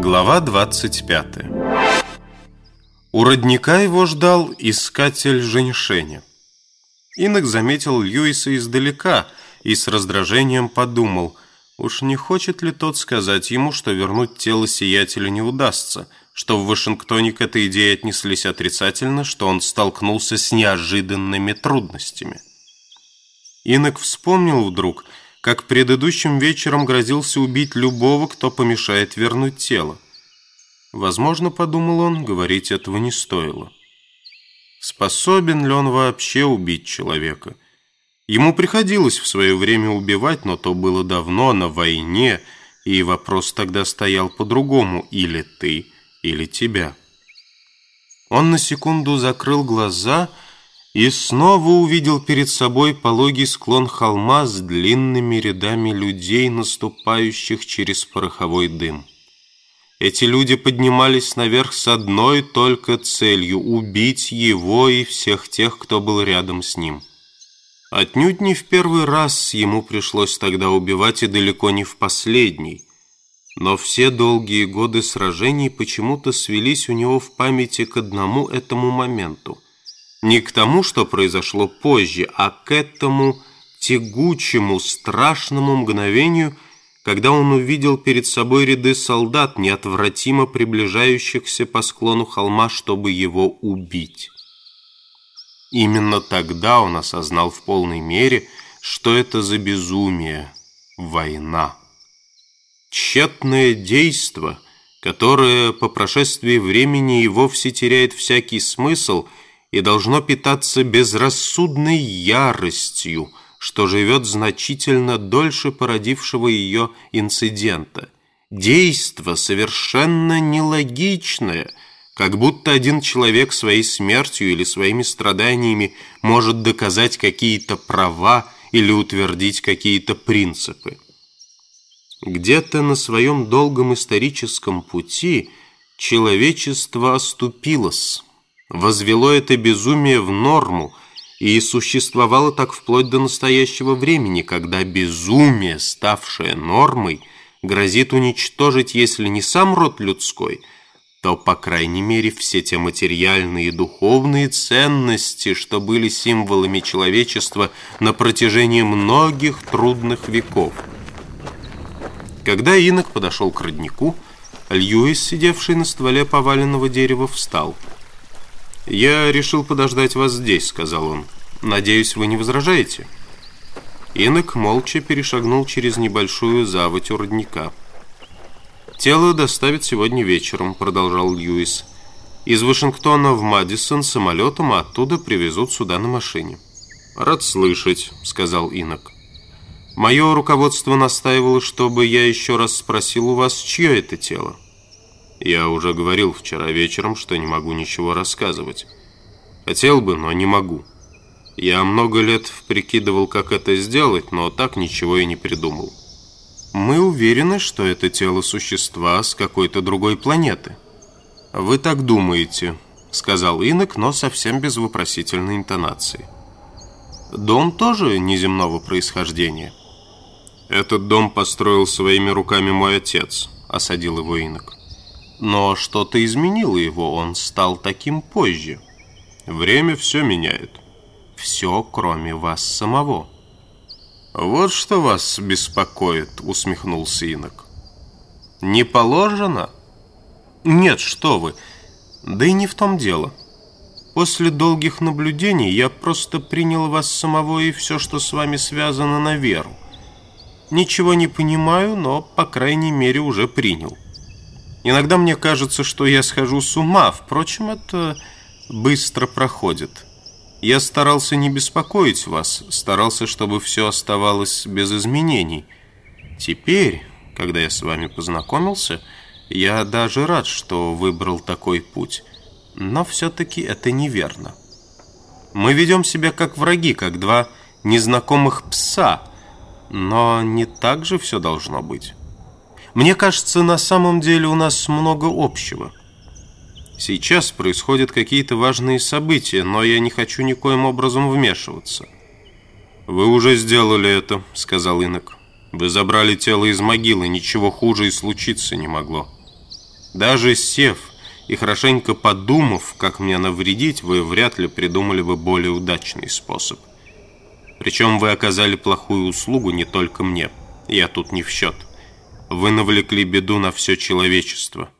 Глава 25 У родника его ждал искатель женьшеня. Инок заметил Льюиса издалека и с раздражением подумал, уж не хочет ли тот сказать ему, что вернуть тело сиятеля не удастся, что в Вашингтоне к этой идее отнеслись отрицательно, что он столкнулся с неожиданными трудностями. Инок вспомнил вдруг, как предыдущим вечером грозился убить любого, кто помешает вернуть тело. Возможно, подумал он, говорить этого не стоило. Способен ли он вообще убить человека? Ему приходилось в свое время убивать, но то было давно, на войне, и вопрос тогда стоял по-другому, или ты, или тебя. Он на секунду закрыл глаза и снова увидел перед собой пологий склон холма с длинными рядами людей, наступающих через пороховой дым. Эти люди поднимались наверх с одной только целью – убить его и всех тех, кто был рядом с ним. Отнюдь не в первый раз ему пришлось тогда убивать и далеко не в последний. Но все долгие годы сражений почему-то свелись у него в памяти к одному этому моменту – не к тому, что произошло позже, а к этому тягучему, страшному мгновению, когда он увидел перед собой ряды солдат, неотвратимо приближающихся по склону холма, чтобы его убить. Именно тогда он осознал в полной мере, что это за безумие, война. Тщетное действо, которое по прошествии времени и вовсе теряет всякий смысл – и должно питаться безрассудной яростью, что живет значительно дольше породившего ее инцидента. Действо совершенно нелогичное, как будто один человек своей смертью или своими страданиями может доказать какие-то права или утвердить какие-то принципы. Где-то на своем долгом историческом пути человечество оступилось, возвело это безумие в норму и существовало так вплоть до настоящего времени, когда безумие, ставшее нормой, грозит уничтожить, если не сам род людской, то, по крайней мере, все те материальные и духовные ценности, что были символами человечества на протяжении многих трудных веков. Когда инок подошел к роднику, Льюис, сидевший на стволе поваленного дерева, встал – «Я решил подождать вас здесь», — сказал он. «Надеюсь, вы не возражаете?» Инок молча перешагнул через небольшую заводь у родника. «Тело доставят сегодня вечером», — продолжал Льюис. «Из Вашингтона в Мадисон самолетом, а оттуда привезут сюда на машине». «Рад слышать», — сказал Инок. «Мое руководство настаивало, чтобы я еще раз спросил у вас, чье это тело?» Я уже говорил вчера вечером, что не могу ничего рассказывать. Хотел бы, но не могу. Я много лет прикидывал, как это сделать, но так ничего и не придумал. Мы уверены, что это тело существа с какой-то другой планеты. Вы так думаете, сказал Инок, но совсем без вопросительной интонации. Дом тоже неземного происхождения. Этот дом построил своими руками мой отец, осадил его Инок. Но что-то изменило его, он стал таким позже. Время все меняет. Все, кроме вас самого. Вот что вас беспокоит, усмехнулся инок. Не положено? Нет, что вы. Да и не в том дело. После долгих наблюдений я просто принял вас самого и все, что с вами связано, на веру. Ничего не понимаю, но, по крайней мере, уже принял. Иногда мне кажется, что я схожу с ума, впрочем, это быстро проходит. Я старался не беспокоить вас, старался, чтобы все оставалось без изменений. Теперь, когда я с вами познакомился, я даже рад, что выбрал такой путь. Но все-таки это неверно. Мы ведем себя как враги, как два незнакомых пса, но не так же все должно быть. Мне кажется, на самом деле у нас много общего. Сейчас происходят какие-то важные события, но я не хочу никоим образом вмешиваться. «Вы уже сделали это», — сказал инок. «Вы забрали тело из могилы, ничего хуже и случиться не могло». Даже сев и хорошенько подумав, как мне навредить, вы вряд ли придумали бы более удачный способ. Причем вы оказали плохую услугу не только мне. Я тут не в счет. Вы навлекли беду на все человечество.